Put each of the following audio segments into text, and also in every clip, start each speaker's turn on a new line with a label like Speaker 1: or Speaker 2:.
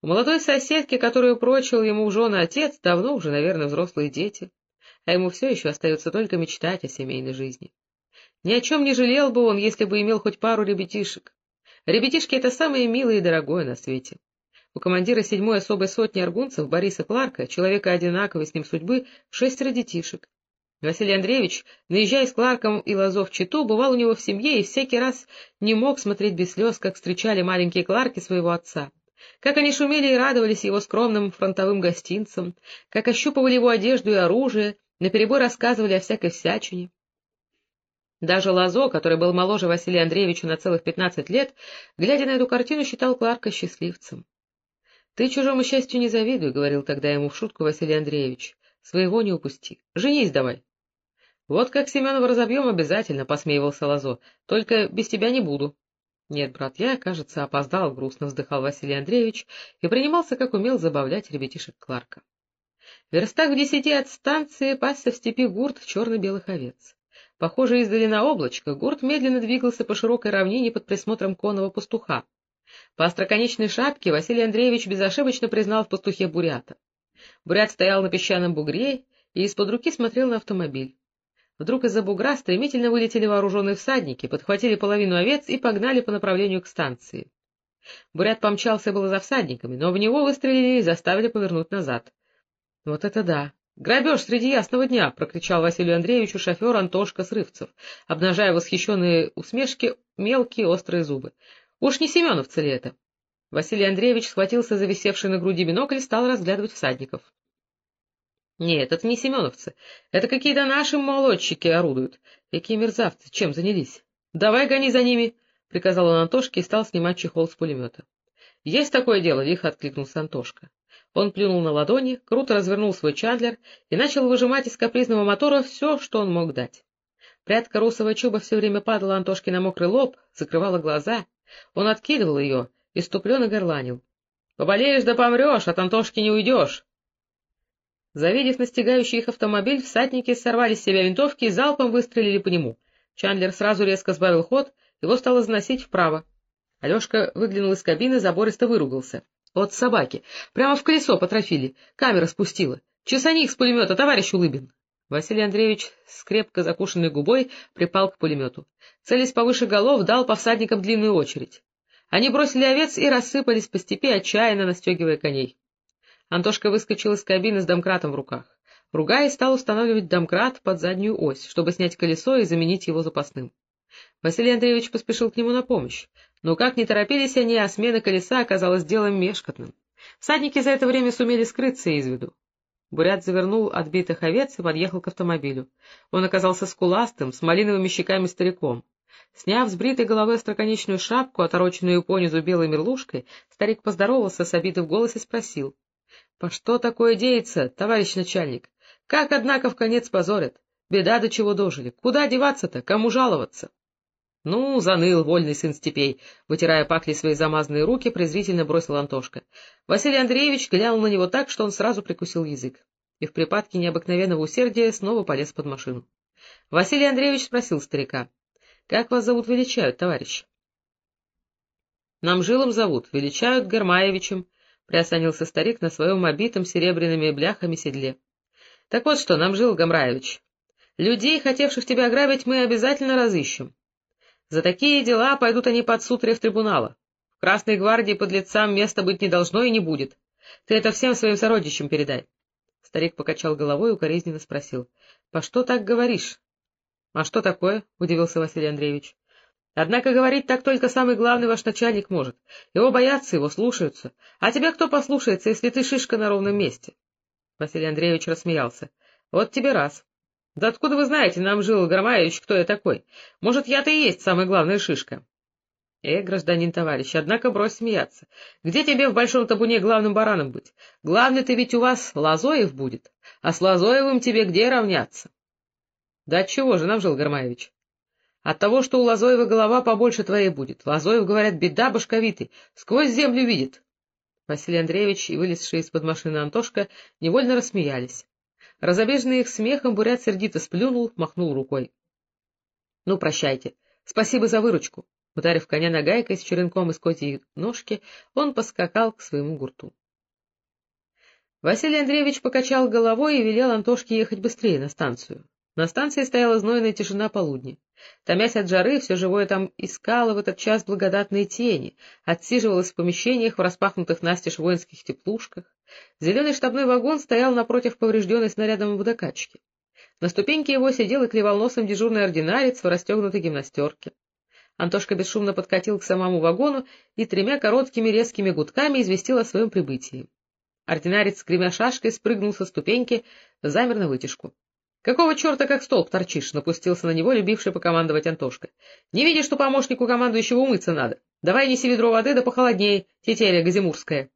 Speaker 1: У молодой соседки, которую прочил ему в жены отец, давно уже, наверное, взрослые дети, а ему все еще остается только мечтать о семейной жизни. Ни о чем не жалел бы он, если бы имел хоть пару ребятишек. Ребятишки — это самое милое и дорогое на свете. У командира седьмой особой сотни аргунцев Бориса Кларка, человека одинаковой с ним судьбы, шестеро детишек. Василий Андреевич, наезжая с Кларком и Лозов в Читу, бывал у него в семье и всякий раз не мог смотреть без слез, как встречали маленькие Кларки своего отца. Как они шумели и радовались его скромным фронтовым гостинцам, как ощупывали его одежду и оружие, наперебой рассказывали о всякой всячине. Даже Лазо, который был моложе Василия Андреевича на целых пятнадцать лет, глядя на эту картину, считал Кларка счастливцем. — Ты чужому счастью не завидуй, — говорил тогда ему в шутку Василий Андреевич. — Своего не упусти. Женись давай. — Вот как Семенова разобьем обязательно, — посмеивался Лазо. — Только без тебя не буду. — Нет, брат, я, кажется, опоздал, — грустно вздыхал Василий Андреевич и принимался, как умел, забавлять ребятишек Кларка. В верстах в десяти от станции пасся в степи гурт черно-белых овец. Похоже, издали на облачко, гурт медленно двигался по широкой равнине под присмотром конного пастуха. По остроконечной шапке Василий Андреевич безошибочно признал в пастухе бурята. Бурят стоял на песчаном бугре и из-под руки смотрел на автомобиль. Вдруг из-за бугра стремительно вылетели вооруженные всадники, подхватили половину овец и погнали по направлению к станции. Бурят помчался было за всадниками, но в него выстрелили и заставили повернуть назад. — Вот это да! Грабеж среди ясного дня! — прокричал Василию Андреевичу шофер Антошка Срывцев, обнажая восхищенные усмешки мелкие острые зубы. — Уж не семеновцы ли это? Василий Андреевич схватился за висевший на груди бинокль и стал разглядывать всадников. Нет, это не семеновцы. Это какие-то наши молодчики орудуют. Какие мерзавцы, чем занялись? Давай гони за ними, — приказал он Антошке и стал снимать чехол с пулемета. — Есть такое дело, — лихо откликнулся Антошка. Он плюнул на ладони, круто развернул свой чандлер и начал выжимать из капризного мотора все, что он мог дать. Прядка русого чуба все время падала Антошке на мокрый лоб, закрывала глаза. Он откидывал ее и ступленно горланил. — Поболеешь да помрешь, от Антошки не уйдешь. Завидев настигающий их автомобиль, всадники сорвали с себя винтовки и залпом выстрелили по нему. Чандлер сразу резко сбавил ход, его стало заносить вправо. Алешка выглянул из кабины, забористо выругался. — Вот собаки! Прямо в колесо потрофили, камера спустила. Чесани их с пулемета, товарищ Улыбин! Василий Андреевич с крепко закушенной губой припал к пулемету. Целясь повыше голов, дал по всадникам длинную очередь. Они бросили овец и рассыпались по степи, отчаянно настегивая коней. Антошка выскочил из кабины с домкратом в руках. Ругаясь, стал устанавливать домкрат под заднюю ось, чтобы снять колесо и заменить его запасным. Василий Андреевич поспешил к нему на помощь, но как не торопились они, а смена колеса оказалась делом мешкотным. Всадники за это время сумели скрыться из виду. Бурят завернул отбитых овец и подъехал к автомобилю. Он оказался скуластым, с малиновыми щеками стариком. Сняв с бритой головы остроконечную шапку, отороченную понизу белой мерлушкой, старик поздоровался с обидой в голосе и спросил. — По что такое деется, товарищ начальник? Как, однако, в конец позорят? Беда до чего дожили. Куда деваться-то? Кому жаловаться? — Ну, заныл вольный сын степей, — вытирая пакли свои замазанные руки, презрительно бросил Антошка. Василий Андреевич глянул на него так, что он сразу прикусил язык. И в припадке необыкновенного усердия снова полез под машину. Василий Андреевич спросил старика. — Как вас зовут величают, товарищ? — Нам жилом зовут, величают Гармаевичем, приосанился старик на своем обитом серебряными бляхами седле. — Так вот что, нам жил Гамраевич. Людей, хотевших тебя ограбить, мы обязательно разыщем. За такие дела пойдут они под суд рефтрибунала. В Красной гвардии под лицам места быть не должно и не будет. Ты это всем своим сородичам передай. Старик покачал головой и укоризненно спросил. — По что так говоришь? — А что такое? — удивился Василий Андреевич. Однако говорить так только самый главный ваш начальник может. Его боятся, его слушаются. А тебя кто послушается, если ты шишка на ровном месте? Василий Андреевич рассмеялся. — Вот тебе раз. — Да откуда вы знаете, нам жил Громаевич, кто я такой? Может, я-то и есть самая главная шишка? — Э, гражданин товарищ, однако брось смеяться. Где тебе в большом табуне главным бараном быть? Главный-то ведь у вас Лазоев будет, а с Лазоевым тебе где равняться? — Да отчего же нам жил Громаевич? От того, что у Лазоева голова побольше твоей будет. Лазоев, говорят, беда башковитый, сквозь землю видит. Василий Андреевич и вылезший из-под машины Антошка невольно рассмеялись. Разобеженный их смехом, Бурят сердито сплюнул, махнул рукой. — Ну, прощайте. Спасибо за выручку. Ударив коня нагайкой с черенком из козьей ножки, он поскакал к своему гурту. Василий Андреевич покачал головой и велел Антошке ехать быстрее на станцию. На станции стояла знойная тишина полудня. Томясь от жары, все живое там искало в этот час благодатные тени, отсиживалось в помещениях в распахнутых настежь воинских теплушках. Зеленый штабной вагон стоял напротив поврежденной снарядом водокачки. На ступеньке его сидел и клевал носом дежурный ординарец в расстегнутой гимнастерке. Антошка бесшумно подкатил к самому вагону и тремя короткими резкими гудками известил о своем прибытии. Ординарец, скремя шашкой, спрыгнул со ступеньки, замер на вытяжку. — Какого черта как столб торчишь? — напустился на него любивший покомандовать Антошка. — Не видишь, что помощнику командующего умыться надо? Давай неси ведро воды да похолоднее, тетеля газимурская.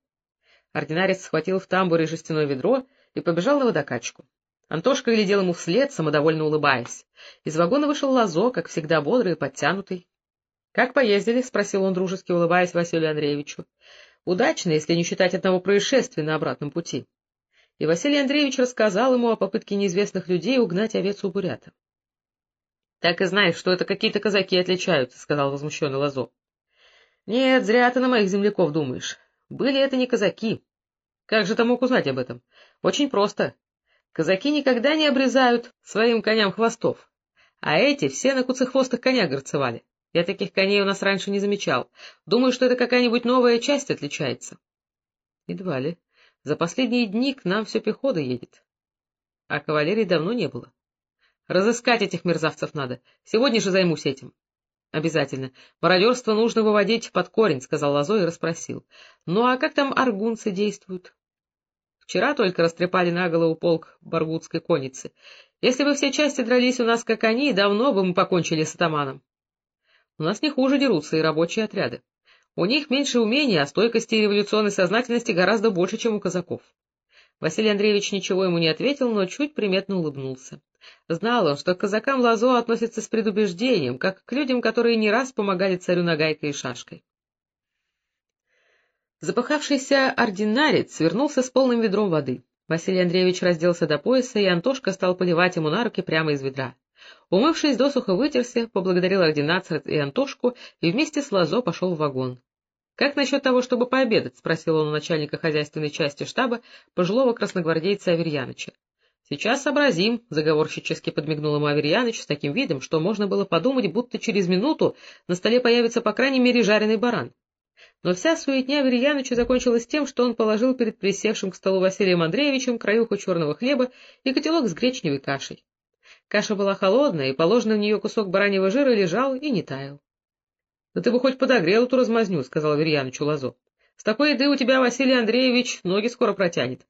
Speaker 1: Ординарец схватил в тамбуре жестяное ведро и побежал на водокачку. Антошка глядел ему вслед, самодовольно улыбаясь. Из вагона вышел Лазо, как всегда бодрый и подтянутый. — Как поездили? — спросил он, дружески улыбаясь Василию Андреевичу. — Удачно, если не считать одного происшествия на обратном пути и Василий Андреевич рассказал ему о попытке неизвестных людей угнать овец у бурята. — Так и знаешь, что это какие-то казаки отличаются, — сказал возмущенный Лазо. — Нет, зря ты на моих земляков думаешь. Были это не казаки. Как же ты мог узнать об этом? Очень просто. Казаки никогда не обрезают своим коням хвостов, а эти все на куцехвостых конях горцевали. Я таких коней у нас раньше не замечал. Думаю, что это какая-нибудь новая часть отличается. — Едва ли. За последние дни к нам все пехота едет. А кавалерии давно не было. Разыскать этих мерзавцев надо. Сегодня же займусь этим. — Обязательно. Мародерство нужно выводить под корень, — сказал Лазо и расспросил. — Ну а как там аргунцы действуют? Вчера только растрепали на голову полк баргутской конницы. Если бы все части дрались у нас, как они, давно бы мы покончили с атаманом. У нас не хуже дерутся и рабочие отряды. У них меньше умений, а стойкости и революционной сознательности гораздо больше, чем у казаков. Василий Андреевич ничего ему не ответил, но чуть приметно улыбнулся. Знал он, что к казакам Лазо относится с предубеждением, как к людям, которые не раз помогали царю нагайкой и шашкой. Запыхавшийся ординарец вернулся с полным ведром воды. Василий Андреевич разделся до пояса, и Антошка стал поливать ему на руки прямо из ведра. Умывшись, досуха вытерся, поблагодарил ординатора и Антошку и вместе с Лазо пошел в вагон. — Как насчет того, чтобы пообедать? — спросил он у начальника хозяйственной части штаба, пожилого красногвардейца Аверьяныча. — Сейчас сообразим, — заговорщически подмигнул ему Аверьяныч с таким видом, что можно было подумать, будто через минуту на столе появится по крайней мере жареный баран. Но вся суетня Аверьяныча закончилась тем, что он положил перед присевшим к столу Василием Андреевичем краюху черного хлеба и котелок с гречневой кашей. Каша была холодная, и положенный в нее кусок бараньего жира лежал и не таял. — Да ты бы хоть подогрел эту размазню, — сказал Аверьянычу Лазо. — С такой еды у тебя, Василий Андреевич, ноги скоро протянет.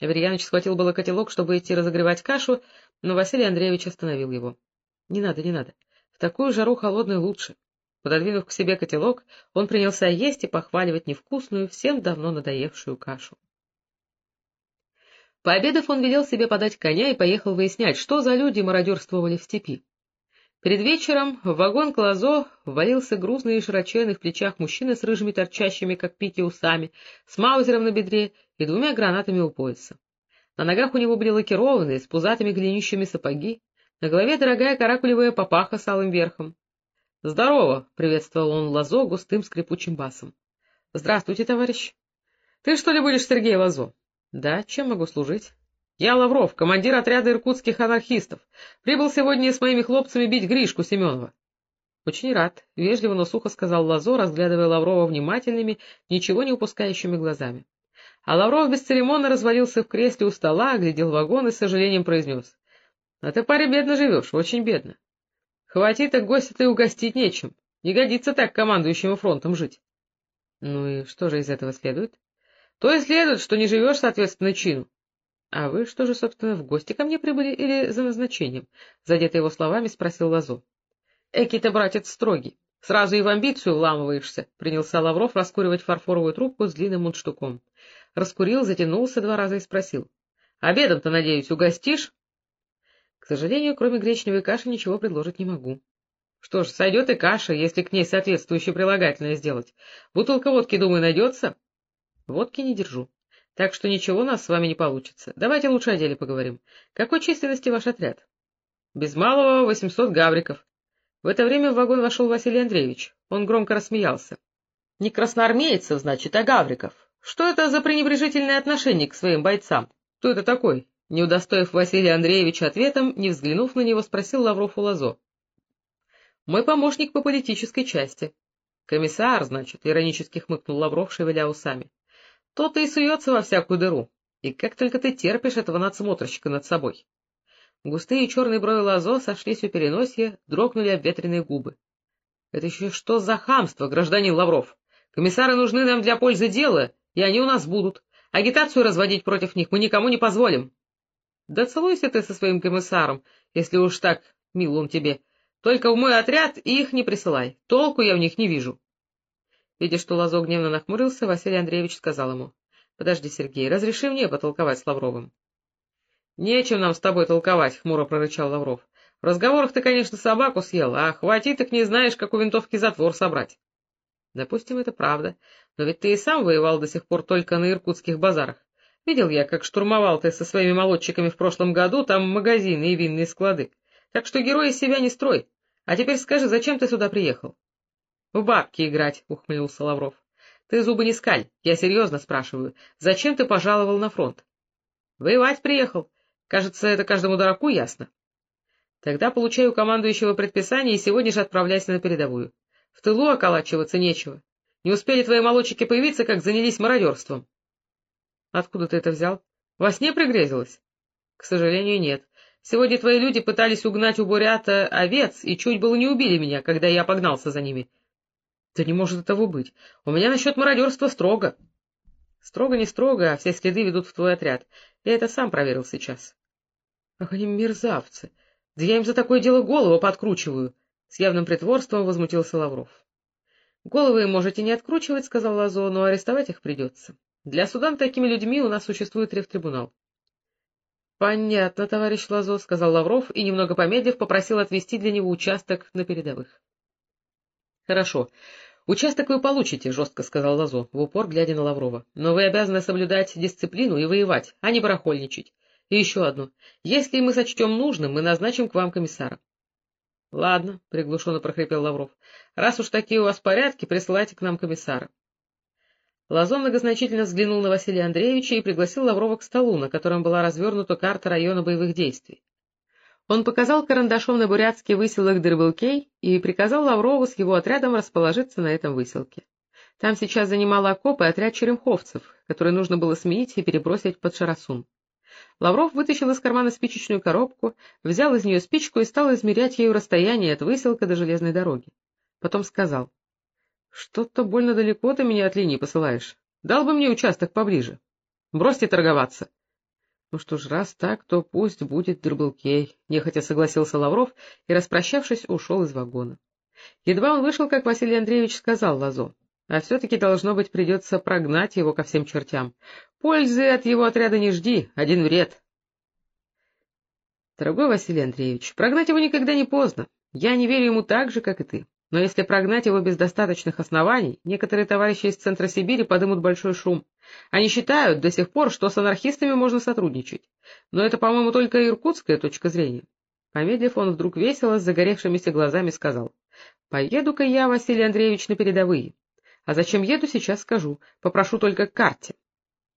Speaker 1: Аверьяныч схватил было котелок, чтобы идти разогревать кашу, но Василий Андреевич остановил его. — Не надо, не надо. В такую жару холодную лучше. Пододвинув к себе котелок, он принялся есть и похваливать невкусную, всем давно надоевшую кашу. Пообедав, он велел себе подать коня и поехал выяснять, что за люди мародерствовали в степи. Перед вечером в вагон Клазо ввалился грузный и широченный в плечах мужчина с рыжими торчащими, как пики, усами, с маузером на бедре и двумя гранатами у пояса. На ногах у него были лакированные, с пузатыми голенищами сапоги, на голове дорогая каракулевая папаха с алым верхом. — Здорово! — приветствовал он Лазо густым скрипучим басом. — Здравствуйте, товарищ. — Ты что ли будешь Сергей Лазо? — Да, чем могу служить? — Я Лавров, командир отряда иркутских анархистов. Прибыл сегодня с моими хлопцами бить Гришку Семенова. — Очень рад, — вежливо, но сухо сказал Лазо, разглядывая Лаврова внимательными, ничего не упускающими глазами. А Лавров бесцеремонно развалился в кресле у стола, оглядел вагон и с сожалением произнес. — А ты, парень, бедно живешь, очень бедно. Хватит, так гостя-то и угостить нечем. Не годится так командующему фронтом жить. — Ну и что же из этого следует? То и следует, что не живешь соответственно чину. — А вы что же, собственно, в гости ко мне прибыли или за назначением? — задетый его словами, спросил Лазо. — Экий-то, братец, строгий. Сразу и в амбицию вламываешься, — принялся Лавров раскуривать фарфоровую трубку с длинным мундштуком. Раскурил, затянулся два раза и спросил. — Обедом-то, надеюсь, угостишь? — К сожалению, кроме гречневой каши ничего предложить не могу. — Что ж, сойдет и каша, если к ней соответствующее прилагательное сделать. Бутылка водки, думаю, найдется? — Водки не держу. Так что ничего у нас с вами не получится. Давайте лучше о деле поговорим. Какой численности ваш отряд? Без малого восемьсот гавриков. В это время в вагон вошел Василий Андреевич. Он громко рассмеялся. — Не красноармейцев, значит, а гавриков. Что это за пренебрежительное отношение к своим бойцам? Кто это такой? Не удостоив Василия Андреевича ответом, не взглянув на него, спросил Лавров у Лазо. — Мой помощник по политической части. — Комиссар, значит, — иронически хмыкнул Лавров, шевеля усами. — То-то и суется во всякую дыру. И как только ты терпишь этого надсмотрщика над собой. Густые черные брови Лазо сошлись у переносья, дрогнули обветренные губы. — Это еще что за хамство, гражданин Лавров? Комиссары нужны нам для пользы дела, и они у нас будут. Агитацию разводить против них мы никому не позволим. — Да целуйся ты со своим комиссаром, если уж так мил он тебе. Только в мой отряд их не присылай. Толку я в них не вижу. Видя, что Лазо гневно нахмурился, Василий Андреевич сказал ему. — Подожди, Сергей, разреши мне потолковать с Лавровым. — Нечем нам с тобой толковать, — хмуро прорычал Лавров. — В разговорах ты, конечно, собаку съел, а хвати так не знаешь, как у винтовки затвор собрать. — Допустим, это правда, но ведь ты и сам воевал до сих пор только на иркутских базарах. Видел я, как штурмовал ты со своими молодчиками в прошлом году там магазины и винные склады. Так что герой из себя не строй. А теперь скажи, зачем ты сюда приехал? — В бабки играть, — ухмыльнулся Лавров. — Ты зубы не скаль, я серьезно спрашиваю. Зачем ты пожаловал на фронт? — Воевать приехал. Кажется, это каждому дураку ясно. Тогда получаю командующего предписание и сегодня же отправляйся на передовую. В тылу околачиваться нечего. Не успели твои молодчики появиться, как занялись мародерством. — Откуда ты это взял? Во сне пригрезилось? — К сожалению, нет. Сегодня твои люди пытались угнать у бурята овец и чуть было не убили меня, когда я погнался за ними. — Да не может этого быть. У меня насчет мародерства строго. — Строго не строго, а все следы ведут в твой отряд. Я это сам проверил сейчас. Ах, они мерзавцы! Да я им за такое дело голову подкручиваю! С явным притворством возмутился Лавров. — Головы можете не откручивать, — сказал Лазо, — но арестовать их придется. Для суда над такими людьми у нас существует рефтрибунал. — Понятно, товарищ Лазо, — сказал Лавров и, немного помедлив, попросил отвести для него участок на передовых. — Хорошо. Участок вы получите, — жестко сказал Лазо, в упор глядя на Лаврова. — Но вы обязаны соблюдать дисциплину и воевать, а не барахольничать. И еще одно. Если мы сочтем нужным, мы назначим к вам комиссара. — Ладно, — приглушенно прохрипел Лавров. — Раз уж такие у вас порядки, присылайте к нам комиссара. Лазо многозначительно взглянул на Василия Андреевича и пригласил Лаврова к столу, на котором была развернута карта района боевых действий. Он показал карандашом на бурятский выселок Дырбылкей и приказал Лаврову с его отрядом расположиться на этом выселке. Там сейчас занимал окопы отряд черемховцев, который нужно было сменить и перебросить под Шарасун. Лавров вытащил из кармана спичечную коробку, взял из нее спичку и стал измерять ею расстояние от выселка до железной дороги. Потом сказал, — Что-то больно далеко ты меня от линии посылаешь. Дал бы мне участок поближе. Бросьте торговаться. — Ну что ж, раз так, то пусть будет Дерблкей, — нехотя согласился Лавров и, распрощавшись, ушел из вагона. Едва он вышел, как Василий Андреевич сказал Лазо. А все-таки, должно быть, придется прогнать его ко всем чертям. Пользы от его отряда не жди, один вред. Дорогой Василий Андреевич, прогнать его никогда не поздно. Я не верю ему так же, как и ты. Но если прогнать его без достаточных оснований, некоторые товарищи из Центра Сибири подымут большой шум. Они считают до сих пор, что с анархистами можно сотрудничать. Но это, по-моему, только иркутская точка зрения. Помедлив, он вдруг весело, с загоревшимися глазами сказал. — Поеду-ка я, Василий Андреевич, на передовые. А зачем еду, сейчас скажу. Попрошу только карте.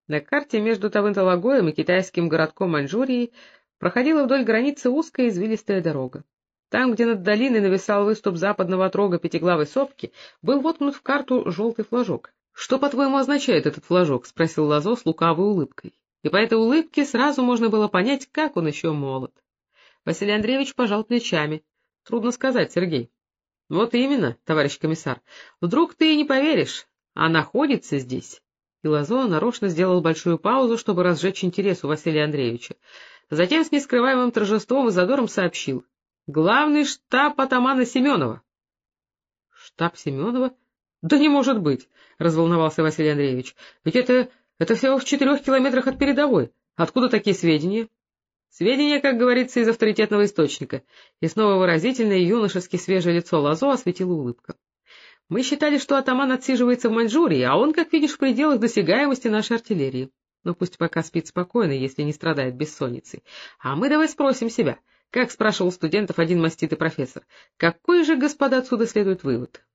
Speaker 1: На карте между Тавынталагоем и китайским городком Маньчжурии проходила вдоль границы узкая извилистая дорога. Там, где над долиной нависал выступ западного отрога пятиглавой сопки, был воткнут в карту желтый флажок. — Что, по-твоему, означает этот флажок? — спросил Лазо с лукавой улыбкой. И по этой улыбке сразу можно было понять, как он еще молод. Василий Андреевич пожал плечами. — Трудно сказать, Сергей. — Вот именно, товарищ комиссар. Вдруг ты и не поверишь, а находится здесь. И Лазо нарочно сделал большую паузу, чтобы разжечь интерес у Василия Андреевича. Затем с нескрываемым торжеством и задором сообщил. — Главный штаб атамана Семенова. — Штаб Семенова? Да не может быть, — разволновался Василий Андреевич. — Ведь это, это всего в четырех километрах от передовой. Откуда такие сведения? Сведения, как говорится, из авторитетного источника. И снова выразительное юношески свежее лицо Лазо осветила улыбка. Мы считали, что атаман отсиживается в Маньчжурии, а он, как видишь, в пределах досягаемости нашей артиллерии. Но пусть пока спит спокойно, если не страдает бессонницей. А мы давай спросим себя, Как спрашивал студентов один маститый профессор, какой же, господа, отсюда следует вывод?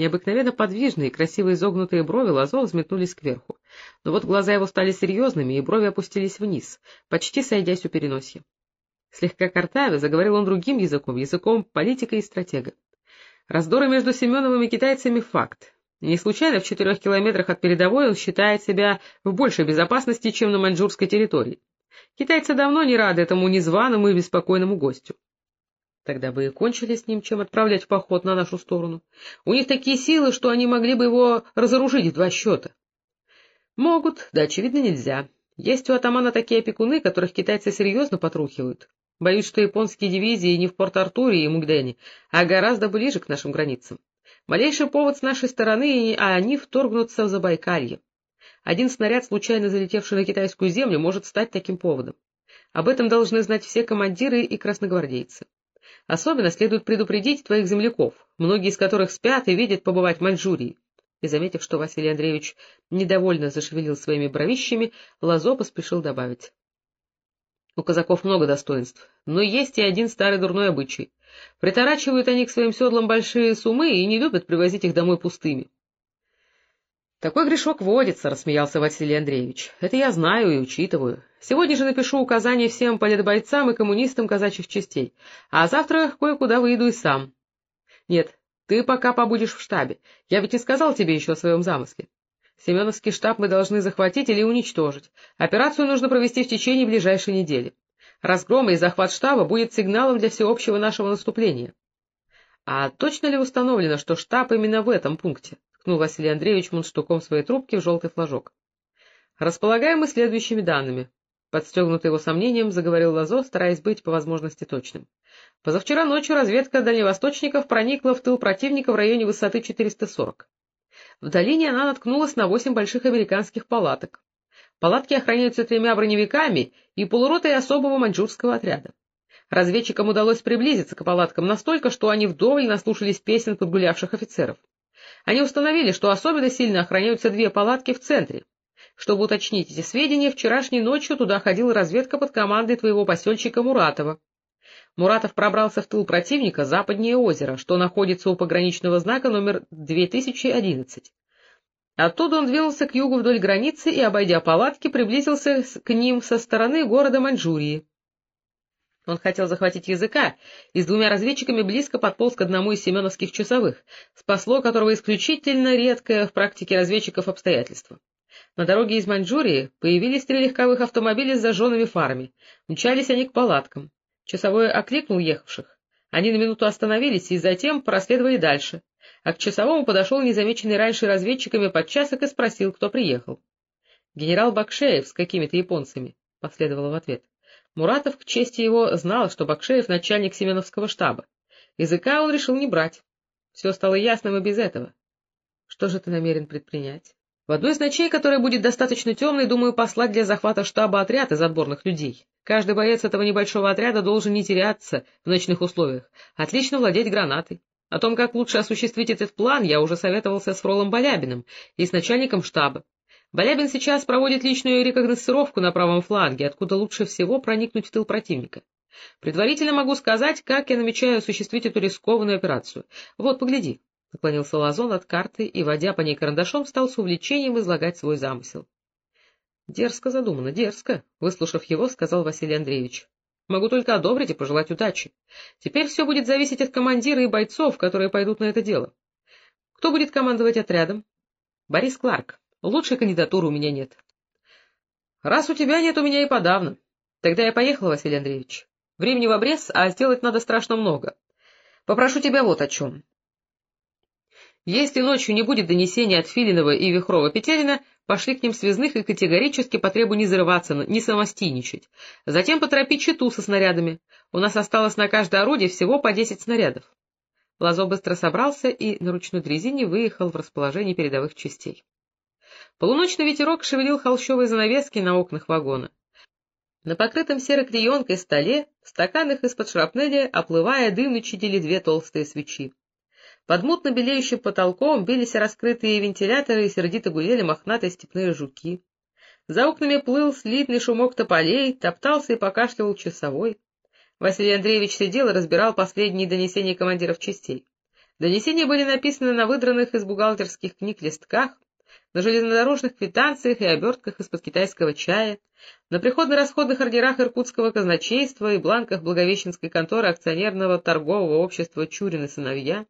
Speaker 1: Необыкновенно подвижные красиво изогнутые брови Лазо взметнулись кверху, но вот глаза его стали серьезными, и брови опустились вниз, почти сойдясь у переносья. Слегка картавя заговорил он другим языком, языком политика и стратега. Раздоры между Семеновым и китайцами — факт. Не случайно в четырех километрах от передовой он считает себя в большей безопасности, чем на маньчжурской территории. Китайцы давно не рады этому незваному и беспокойному гостю. Тогда бы и кончили с ним, чем отправлять в поход на нашу сторону. У них такие силы, что они могли бы его разоружить в два счета. Могут, да, очевидно, нельзя. Есть у атамана такие опекуны, которых китайцы серьезно потрухивают. Боюсь, что японские дивизии не в Порт-Артуре и Мугдене, а гораздо ближе к нашим границам. Малейший повод с нашей стороны, а они вторгнутся в Забайкалье. Один снаряд, случайно залетевший на китайскую землю, может стать таким поводом. Об этом должны знать все командиры и красногвардейцы. Особенно следует предупредить твоих земляков, многие из которых спят и видят побывать в Маньчжурии. И, заметив, что Василий Андреевич недовольно зашевелил своими бровищами, Лазо поспешил добавить. У казаков много достоинств, но есть и один старый дурной обычай. Приторачивают они к своим седлам большие сумы и не любят привозить их домой пустыми. — Такой грешок водится, — рассмеялся Василий Андреевич. — Это я знаю и учитываю. Сегодня же напишу указание всем политбойцам и коммунистам казачьих частей, а завтра кое-куда выйду и сам. — Нет, ты пока побудешь в штабе. Я ведь не сказал тебе еще о своем замысле. Семеновский штаб мы должны захватить или уничтожить. Операцию нужно провести в течение ближайшей недели. Разгром и захват штаба будет сигналом для всеобщего нашего наступления. — А точно ли установлено, что штаб именно в этом пункте? — ткнул Василий Андреевич мундштуком своей трубки в желтый флажок. — Располагаем мы следующими данными. Подстегнутый его сомнением, заговорил Лазо, стараясь быть по возможности точным. Позавчера ночью разведка дальневосточников проникла в тыл противника в районе высоты 440. В долине она наткнулась на восемь больших американских палаток. Палатки охраняются тремя броневиками и полуротой особого маньчжурского отряда. Разведчикам удалось приблизиться к палаткам настолько, что они вдоволь наслушались песен подгулявших офицеров. Они установили, что особенно сильно охраняются две палатки в центре. Чтобы уточнить эти сведения, вчерашней ночью туда ходила разведка под командой твоего посельщика Муратова. Муратов пробрался в тыл противника западнее озера, что находится у пограничного знака номер 2011. Оттуда он двинулся к югу вдоль границы и, обойдя палатки, приблизился к ним со стороны города Маньчжурии. Он хотел захватить языка и с двумя разведчиками близко подполз к одному из семеновских часовых, спасло которого исключительно редкое в практике разведчиков обстоятельство. На дороге из Маньчжурии появились три легковых автомобиля с зажженными фарами. Мчались они к палаткам. Часовой окликнул ехавших. Они на минуту остановились и затем проследовали дальше, а к часовому подошел незамеченный раньше разведчиками подчасок и спросил, кто приехал. — Генерал Бакшеев с какими-то японцами, — последовало в ответ. Муратов, к чести его, знал, что Бакшеев — начальник Семеновского штаба. Языка он решил не брать. Все стало ясным и без этого. Что же ты намерен предпринять? В одну из ночей, которая будет достаточно темной, думаю послать для захвата штаба отряд из отборных людей. Каждый боец этого небольшого отряда должен не теряться в ночных условиях, отлично владеть гранатой. О том, как лучше осуществить этот план, я уже советовался с Фролом Балябиным и с начальником штаба. Балябин сейчас проводит личную рекогносцировку на правом фланге, откуда лучше всего проникнуть в тыл противника. Предварительно могу сказать, как я намечаю осуществить эту рискованную операцию. Вот, погляди. — наклонился Лазон от карты и, водя по ней карандашом, стал с увлечением излагать свой замысел. — Дерзко задумано, дерзко, — выслушав его, сказал Василий Андреевич. — Могу только одобрить и пожелать удачи. Теперь все будет зависеть от командира и бойцов, которые пойдут на это дело. Кто будет командовать отрядом? — Борис Кларк. Лучшей кандидатуры у меня нет. — Раз у тебя нет, у меня и подавно. Тогда я поехал, Василий Андреевич. Времени в обрез, а сделать надо страшно много. Попрошу тебя вот о чем. Если ночью не будет донесения от Филинова и Вихрова-Петерина, пошли к ним связных и категорически потребу не зарываться, не самостийничать. Затем поторопи читу со снарядами. У нас осталось на каждое орудие всего по десять снарядов. Лазо быстро собрался и на ручной дрезине выехал в расположение передовых частей. Полуночный ветерок шевелил холщовые занавески на окнах вагона. На покрытом серой клеенкой столе, в стаканах из-под шрапнели, оплывая дым, чадили две толстые свечи. Под мутно белеющим потолком бились раскрытые вентиляторы и сердито гудели мохнатые степные жуки. За окнами плыл слитный шумок тополей, топтался и покашливал часовой. Василий Андреевич сидел и разбирал последние донесения командиров частей. Донесения были написаны на выдранных из бухгалтерских книг листках, на железнодорожных квитанциях и обертках из-под китайского чая, на приходно-расходных ордерах Иркутского казначейства и бланках Благовещенской конторы акционерного торгового общества «Чурин и сыновья»,